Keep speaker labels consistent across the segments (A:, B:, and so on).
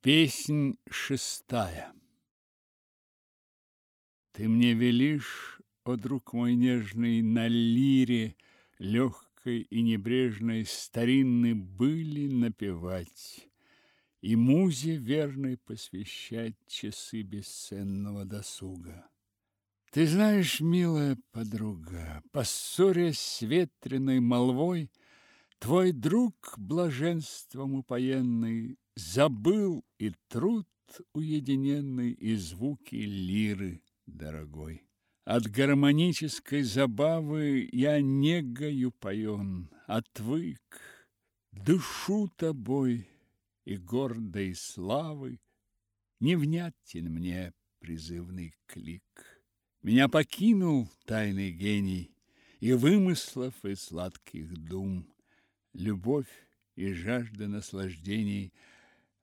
A: Песнь шестая Ты мне велишь, о друг мой нежный, на лире легкой и небрежной старинны были напевать и музе верной посвящать часы бесценного досуга. Ты знаешь, милая подруга, поссорясь с ветреной молвой, твой друг блаженством упоенный Забыл и труд уединенный, и звуки лиры дорогой. От гармонической забавы я негою поен, отвык, дышу тобой и гордой славы невнятен мне призывный клик. Меня покинул тайный гений и вымыслов, и сладких дум, любовь и жажда наслаждений –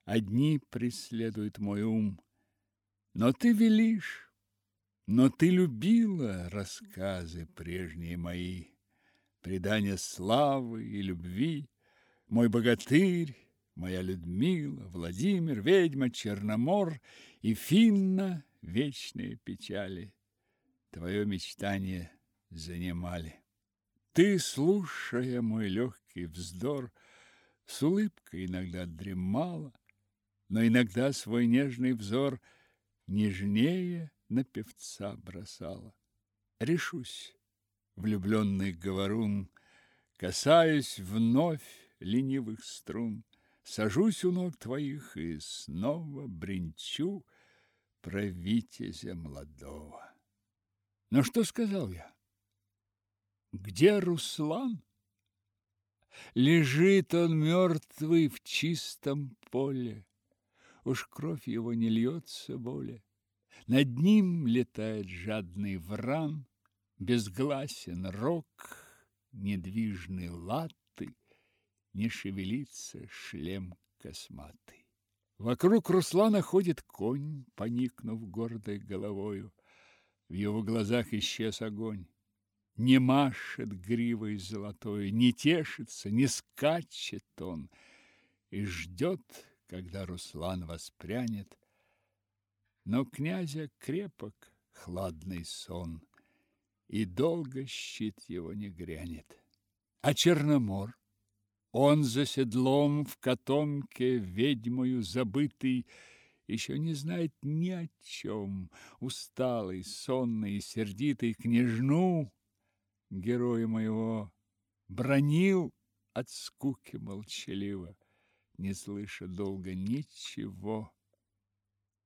A: одни преследует мой ум. Но ты велишь, но ты любила рассказы прежние мои, предания славы и любви, мой богатырь, моя Людмила, Владимир, ведьма, Черномор и Финна вечные печали. Твое мечтание занимали. Ты, слушая мой легкий вздор, с улыбкой иногда дремала, но иногда свой нежный взор нежнее на певца бросала. Решусь, влюбленный говорун, касаюсь вновь ленивых струн, сажусь у ног твоих и снова бренчу про витязя молодого. Но что сказал я? Где Руслан? Лежит он мертвый в чистом поле уж кровь его не льется более. Над ним летает жадный вран, безгласен рог, недвижный латы, не шевелится шлем косматый. Вокруг Руслана ходит конь, поникнув гордой головою. В его глазах исчез огонь. Не машет гривой золотой, не тешится, не скачет он и ждет, когда Руслан воспрянет. Но князя крепок хладный сон, и долго щит его не грянет. А Черномор, он за седлом в котомке ведьмою забытый, еще не знает ни о чем, усталый, сонный и сердитый княжну, героя моего, бронил от скуки молчаливо не слыша долго ничего.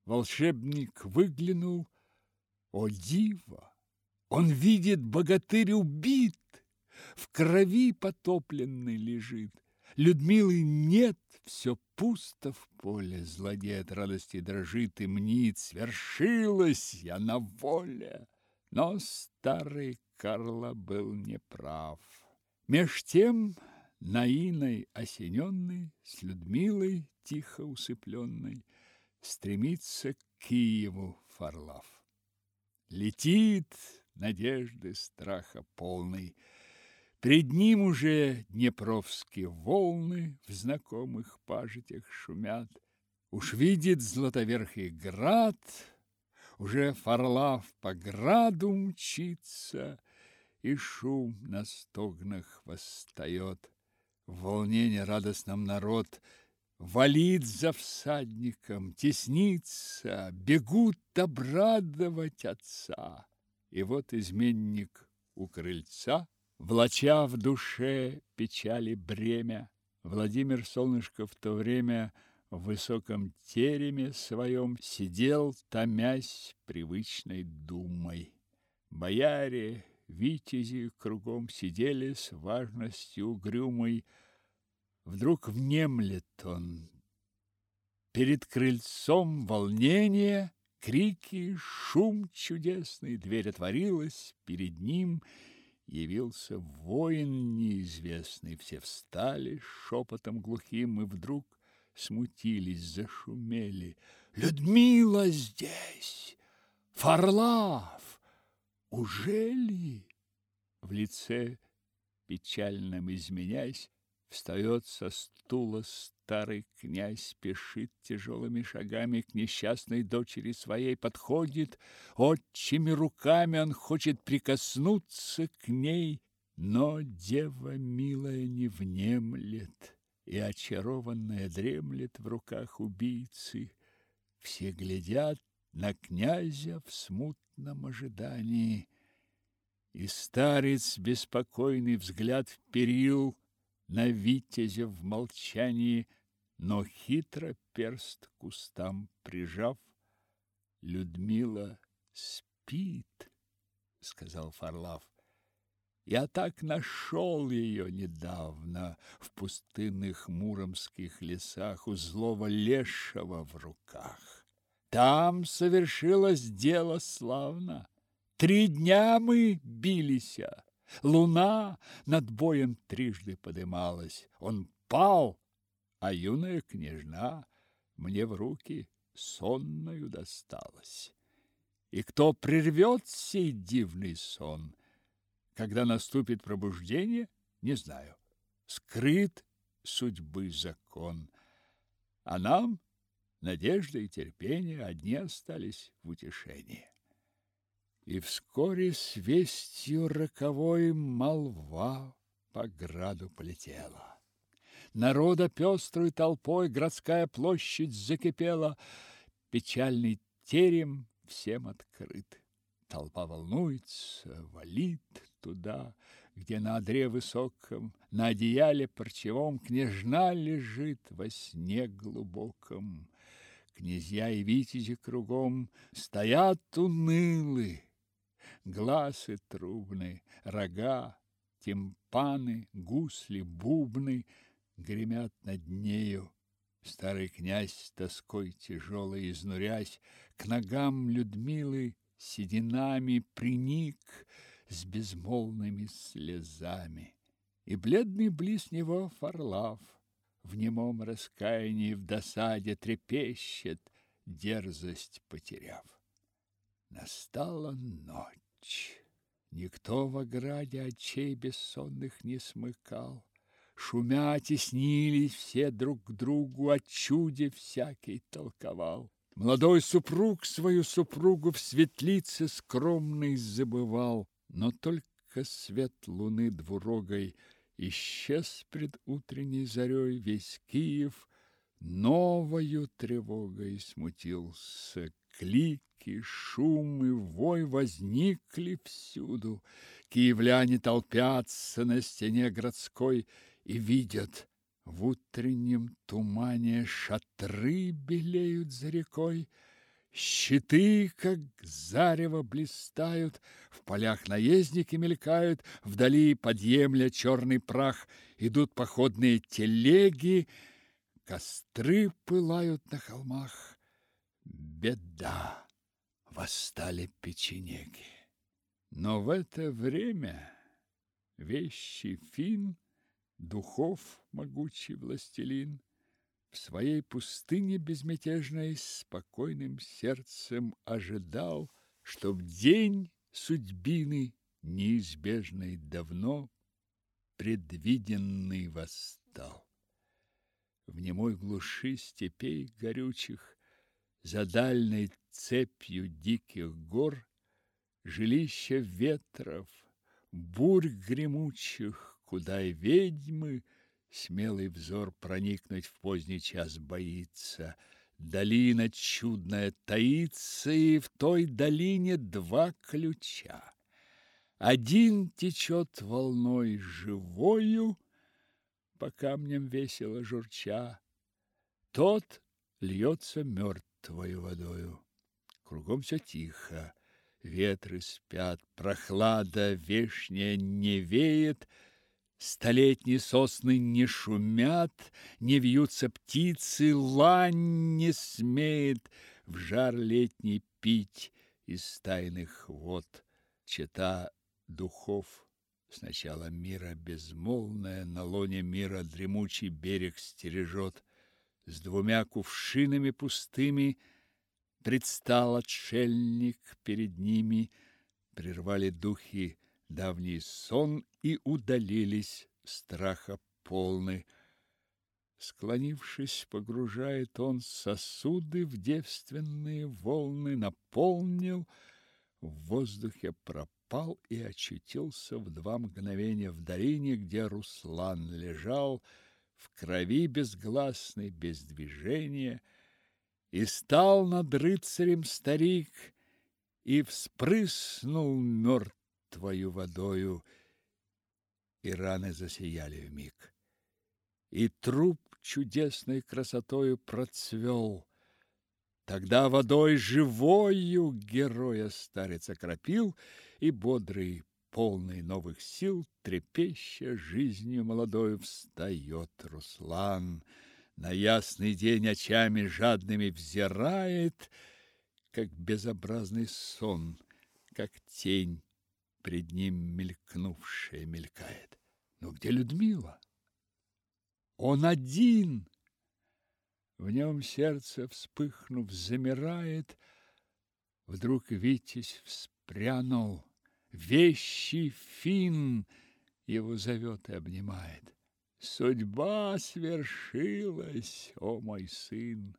A: Волшебник выглянул. О, диво! Он видит, богатырь убит, в крови потопленный лежит. Людмилы нет, все пусто в поле, злодей от радости дрожит и мнит, свершилась я на воле. Но старый Карла был неправ. Меж тем Наиной осененный, с Людмилой тихо усыпленной, стремится к Киеву Фарлав. Летит надежды страха полный, Пред ним уже днепровские волны В знакомых пажитях шумят. Уж видит златоверхий град, Уже Фарлав по граду мчится, И шум на стогнах восстает. В волнении радостном народ Валит за всадником, теснится, Бегут обрадовать отца. И вот изменник у крыльца, Влача в душе печали бремя, Владимир Солнышко в то время в высоком тереме своем сидел, томясь привычной думой. Бояре, витязи кругом сидели с важностью угрюмой, Вдруг внемлет он. Перед крыльцом волнение, крики, шум чудесный. Дверь отворилась, перед ним явился воин неизвестный. Все встали шепотом глухим и вдруг смутились, зашумели. Людмила здесь! Фарлав! Ужели? В лице печальном изменясь, Встает со стула старый князь, спешит тяжелыми шагами к несчастной дочери своей, подходит, отчими руками он хочет прикоснуться к ней, но дева милая не внемлет и очарованная дремлет в руках убийцы. Все глядят на князя в смутном ожидании, и старец беспокойный взгляд вперил на витязя в молчании, но хитро перст к кустам прижав, Людмила спит, сказал Фарлав. Я так нашел ее недавно в пустынных муромских лесах у злого лешего в руках. Там совершилось дело славно. Три дня мы бились, Луна над боем трижды подымалась. Он пал, а юная княжна мне в руки сонную досталась. И кто прервет сей дивный сон, когда наступит пробуждение, не знаю. Скрыт судьбы закон, а нам надежда и терпение одни остались в утешении. И вскоре с вестью роковой молва по граду полетела. Народа пестрой толпой городская площадь закипела, печальный терем всем открыт. Толпа волнуется, валит туда, где на одре высоком, на одеяле парчевом княжна лежит во сне глубоком. Князья и витязи кругом стоят унылы, глазы трубны, рога, тимпаны, гусли, бубны гремят над нею. Старый князь с тоской тяжелой изнурясь, к ногам Людмилы сединами приник с безмолвными слезами. И бледный близ него Фарлав в немом раскаянии в досаде трепещет, дерзость потеряв. Настала ночь. Никто в ограде очей бессонных не смыкал. Шумя теснились все друг к другу, о чуде всякий толковал. Молодой супруг свою супругу в светлице скромной забывал, но только свет луны двурогой исчез пред утренней зарей весь Киев новою тревогой смутился клики, шум и вой возникли всюду. Киевляне толпятся на стене городской и видят, в утреннем тумане шатры белеют за рекой, Щиты, как зарево, блистают, в полях наездники мелькают, вдали подъемля черный прах, идут походные телеги, костры пылают на холмах беда, восстали печенеги. Но в это время вещий фин, духов могучий властелин, в своей пустыне безмятежной спокойным сердцем ожидал, чтоб день судьбины неизбежной давно предвиденный восстал. В немой глуши степей горючих за дальней цепью диких гор, Жилища ветров, бурь гремучих, Куда и ведьмы смелый взор проникнуть в поздний час боится. Долина чудная таится, и в той долине два ключа. Один течет волной живою, по камням весело журча, тот льется мертв твою водою. Кругом все тихо, ветры спят, прохлада вешняя не веет, Столетние сосны не шумят, не вьются птицы, лань не смеет в жар летний пить из тайных вод. Чета духов. Сначала мира безмолвная, на лоне мира дремучий берег стережет. С двумя кувшинами пустыми предстал отшельник перед ними, прервали духи давний сон и удалились страха полны. Склонившись, погружает он сосуды в девственные волны, наполнил, в воздухе пропал и очутился в два мгновения в долине, где Руслан лежал в крови безгласной, без движения, и стал над рыцарем старик и вспрыснул мертвою водою, и раны засияли вмиг. И труп чудесной красотою процвел. Тогда водой живою героя старец окропил, и бодрый, полный новых сил, трепеща жизнью молодою, встает Руслан. На ясный день очами жадными взирает, как безобразный сон, как тень пред ним мелькнувшая мелькает. Но где Людмила? Он один. В нем сердце, вспыхнув, замирает. Вдруг Витязь вспрянул. Вещий фин его зовет и обнимает. Судьба свершилась, о мой сын.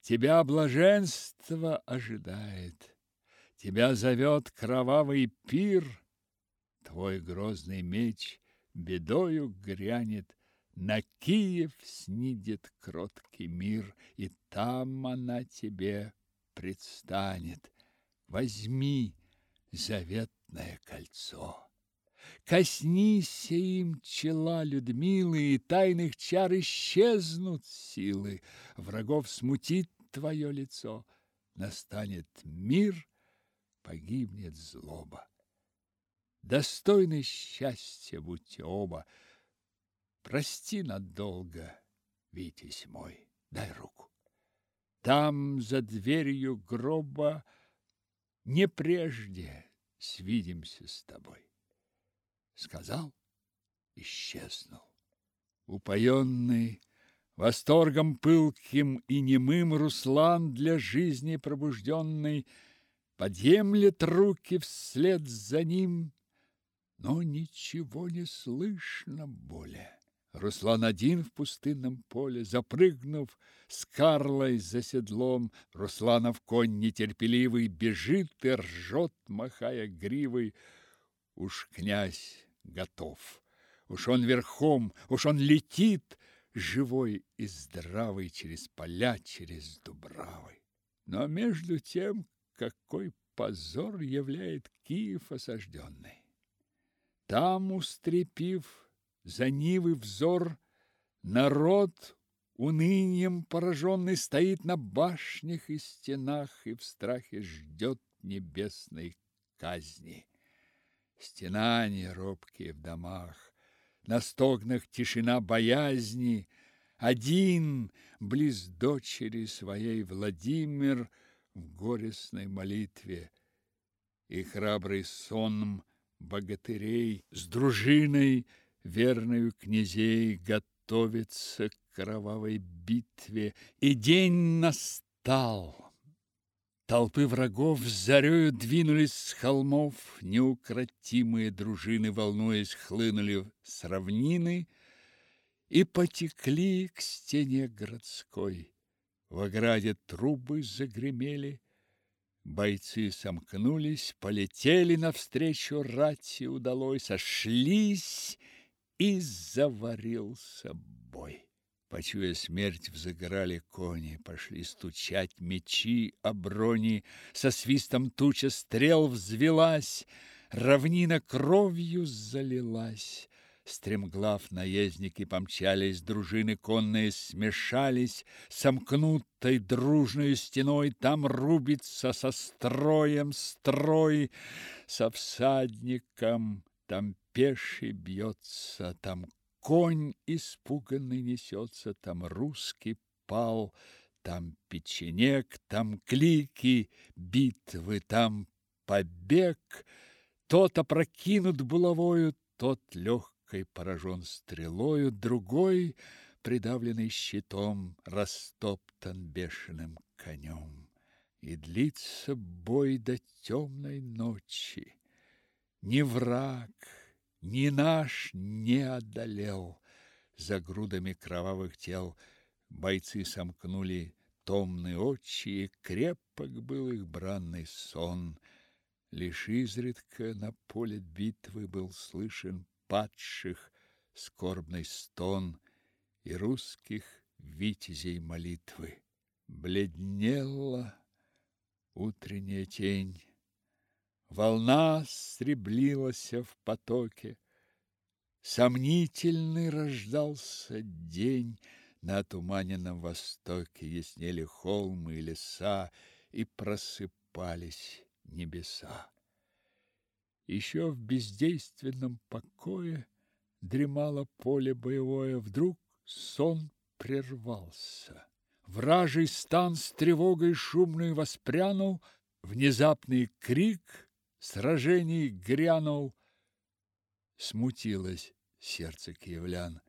A: Тебя блаженство ожидает. Тебя зовет кровавый пир. Твой грозный меч бедою грянет на Киев снидет кроткий мир, и там она тебе предстанет. Возьми заветное кольцо. Коснись им чела Людмилы, и тайных чар исчезнут силы. Врагов смутит твое лицо, настанет мир, погибнет злоба. Достойны счастья будьте оба, Прости надолго, Витязь мой, дай руку. Там за дверью гроба не прежде свидимся с тобой. Сказал, исчезнул. Упоенный, восторгом пылким и немым Руслан для жизни пробужденный подъемлет руки вслед за ним, но ничего не слышно более. Руслан один в пустынном поле, запрыгнув с Карлой за седлом, Русланов конь нетерпеливый бежит и ржет, махая гривой. Уж князь готов, уж он верхом, уж он летит, живой и здравый через поля, через дубравы. Но между тем, какой позор являет Киев осажденный. Там, устрепив за Нивы взор, народ унынием пораженный стоит на башнях и стенах и в страхе ждет небесной казни. Стенания робкие в домах, на стогнах тишина боязни, один близ дочери своей Владимир в горестной молитве и храбрый сонм богатырей с дружиной верную князей готовится к кровавой битве, и день настал. Толпы врагов с зарею двинулись с холмов, неукротимые дружины, волнуясь, хлынули с равнины и потекли к стене городской. В ограде трубы загремели, бойцы сомкнулись, полетели навстречу рати удалой, сошлись и заварился бой. Почуя смерть, взыграли кони, пошли стучать мечи о брони, со свистом туча стрел взвелась, равнина кровью залилась. Стремглав наездники помчались, дружины конные смешались, сомкнутой дружной стеной там рубится со строем строй, со всадником там пеший бьется, там конь испуганный несется, там русский пал, там печенек, там клики, битвы, там побег. Тот опрокинут булавою, тот легкой поражен стрелою, другой, придавленный щитом, растоптан бешеным конем. И длится бой до темной ночи. Ни враг, ни наш не одолел. за грудами кровавых тел. Бойцы сомкнули томные очи, и крепок был их бранный сон. Лишь изредка на поле битвы был слышен падших скорбный стон и русских витязей молитвы. Бледнела утренняя тень, волна среблилась в потоке, сомнительный рождался день, на туманенном востоке яснели холмы и леса, и просыпались небеса. Еще в бездейственном покое дремало поле боевое, вдруг сон прервался. Вражий стан с тревогой шумной воспрянул, внезапный крик сражений грянул. Смутилось сердце киевлян.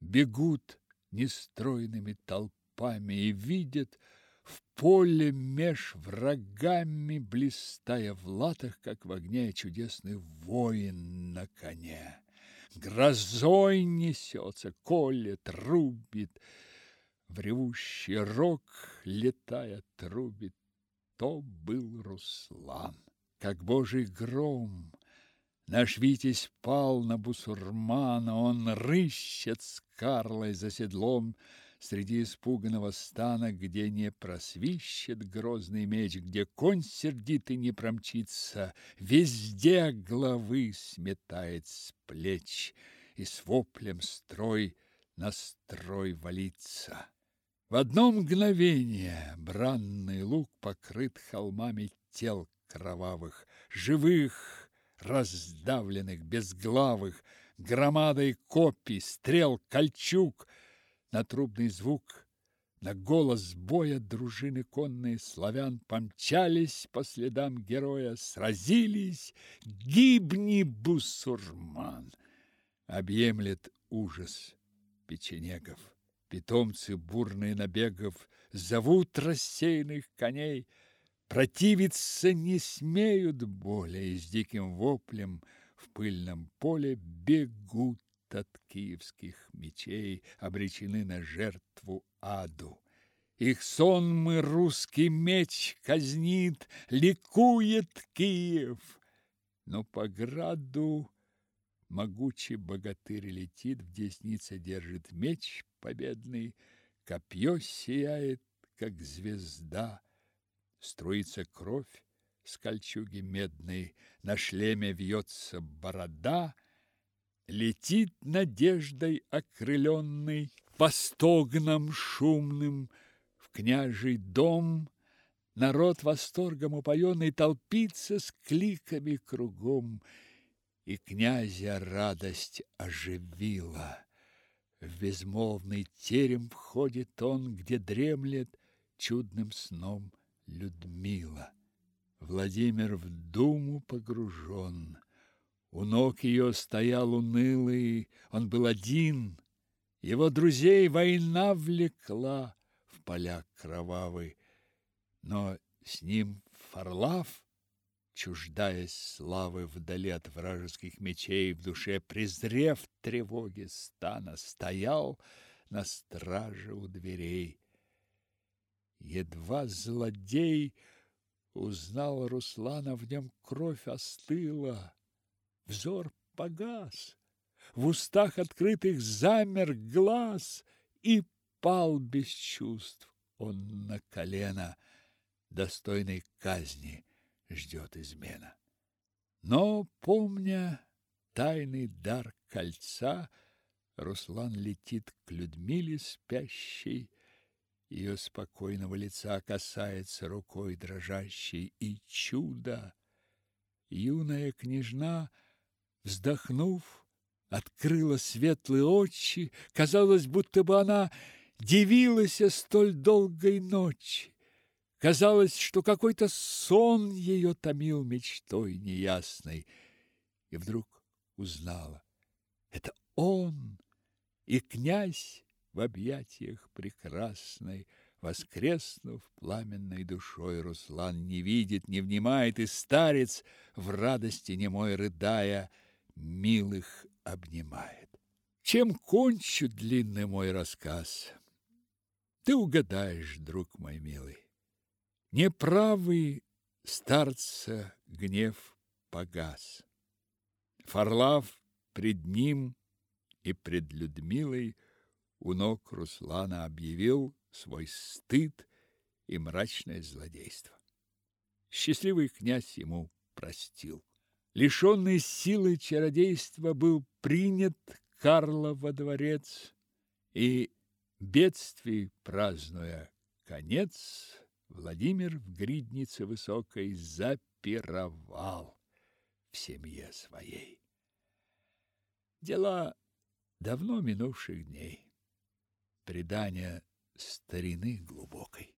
A: Бегут нестройными толпами и видят в поле меж врагами, блистая в латах, как в огне, чудесный воин на коне. Грозой несется, колет, рубит, в ревущий рог, летая, трубит. То был Руслан, как божий гром, Наш Витязь пал на бусурмана, он рыщет с Карлой за седлом среди испуганного стана, где не просвищет грозный меч, где конь сердитый не промчится, везде главы сметает с плеч и с воплем строй на строй валится. В одно мгновение бранный луг покрыт холмами тел кровавых, живых, раздавленных, безглавых, громадой копий, стрел, кольчуг, на трубный звук, на голос боя дружины конные славян помчались по следам героя, сразились, гибни, бусурман! Объемлет ужас печенегов. Питомцы бурные набегов зовут рассеянных коней — Противиться не смеют более, и с диким воплем в пыльном поле бегут от киевских мечей, обречены на жертву аду. Их сонмы русский меч казнит, ликует Киев. Но по граду могучий богатырь летит, в деснице держит меч победный, копье сияет, как звезда — струится кровь с кольчуги медной, на шлеме вьется борода, летит надеждой окрыленный по стогнам шумным в княжий дом. Народ восторгом упоенный толпится с кликами кругом, и князя радость оживила. В безмолвный терем входит он, где дремлет чудным сном Людмила. Владимир в думу погружен. У ног ее стоял унылый, он был один. Его друзей война влекла в поля кровавый. Но с ним Фарлав, чуждаясь славы вдали от вражеских мечей, в душе презрев тревоги стана, стоял на страже у дверей. Едва злодей узнал Руслана, в нем кровь остыла, взор погас, в устах открытых замер глаз, и пал без чувств он на колено, достойной казни ждет измена. Но, помня тайный дар кольца, Руслан летит к Людмиле спящей, ее спокойного лица касается рукой дрожащей, и чудо! Юная княжна, вздохнув, открыла светлые очи, казалось, будто бы она дивилась столь долгой ночи. Казалось, что какой-то сон ее томил мечтой неясной, и вдруг узнала: это он и князь в объятиях прекрасной, воскреснув пламенной душой, Руслан не видит, не внимает, и старец в радости немой рыдая милых обнимает. Чем кончу длинный мой рассказ? Ты угадаешь, друг мой милый. Неправый старца гнев погас. Фарлав пред ним и пред Людмилой у ног Руслана объявил свой стыд и мрачное злодейство. Счастливый князь ему простил. Лишенный силы чародейства был принят Карла во дворец, и, бедствий празднуя конец, Владимир в гриднице высокой запировал в семье своей. Дела давно минувших дней, предания старины глубокой.